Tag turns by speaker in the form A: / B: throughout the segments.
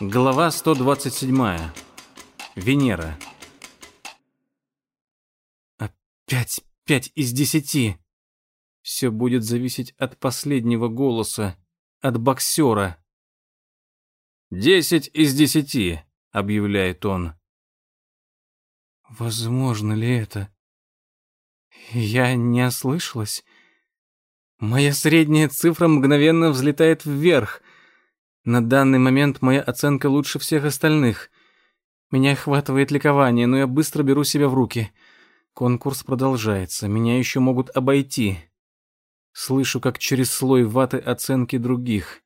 A: Глава 127. Венера. Опять пять из десяти. Все будет зависеть от последнего голоса, от боксера. «Десять из десяти», — объявляет он. Возможно ли это? Я не ослышалась. Моя средняя цифра мгновенно взлетает вверх. На данный момент моя оценка лучше всех остальных. Меня охватывает ликование, но я быстро беру себя в руки. Конкурс продолжается, меня еще могут обойти. Слышу, как через слой ваты оценки других.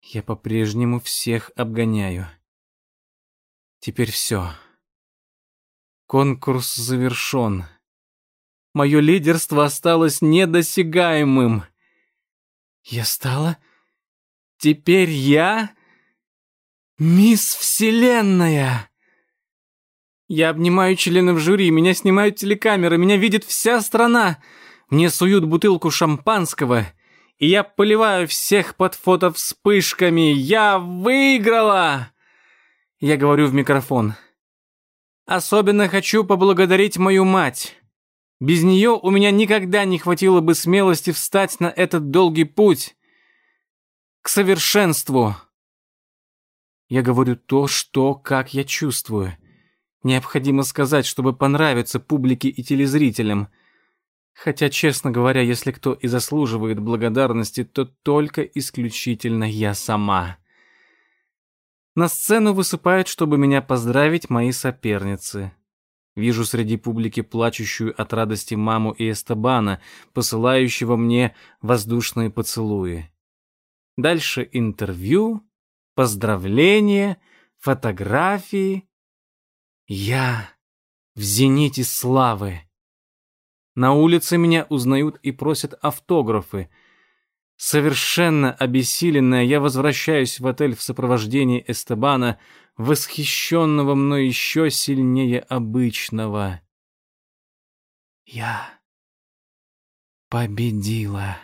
A: Я по-прежнему всех обгоняю. Теперь все. Конкурс завершен. Мое лидерство осталось недосягаемым. Я стала Теперь я мисс Вселенная. Я обнимаю членов жюри, меня снимают телекамеры, меня видит вся страна. Мне суют бутылку шампанского, и я поливаю всех под фото вспышками. Я выиграла! Я говорю в микрофон. Особенно хочу поблагодарить мою мать. Без нее у меня никогда не хватило бы смелости встать на этот долгий путь к совершенству. Я говорю то, что, как я чувствую. Необходимо сказать, чтобы понравиться публике и телезрителям. Хотя, честно говоря, если кто и заслуживает благодарности, то только исключительно я сама. На сцену высыпают, чтобы меня поздравить, мои соперницы. Вижу среди публики плачущую от радости маму и Эстебана, посылающего мне воздушные поцелуи. Дальше интервью, поздравления, фотографии. Я в зените славы. На улице меня узнают и просят автографы. Совершенно обессиленная, я возвращаюсь в отель в сопровождении Эстебана, восхищенного мной еще сильнее обычного. Я победила.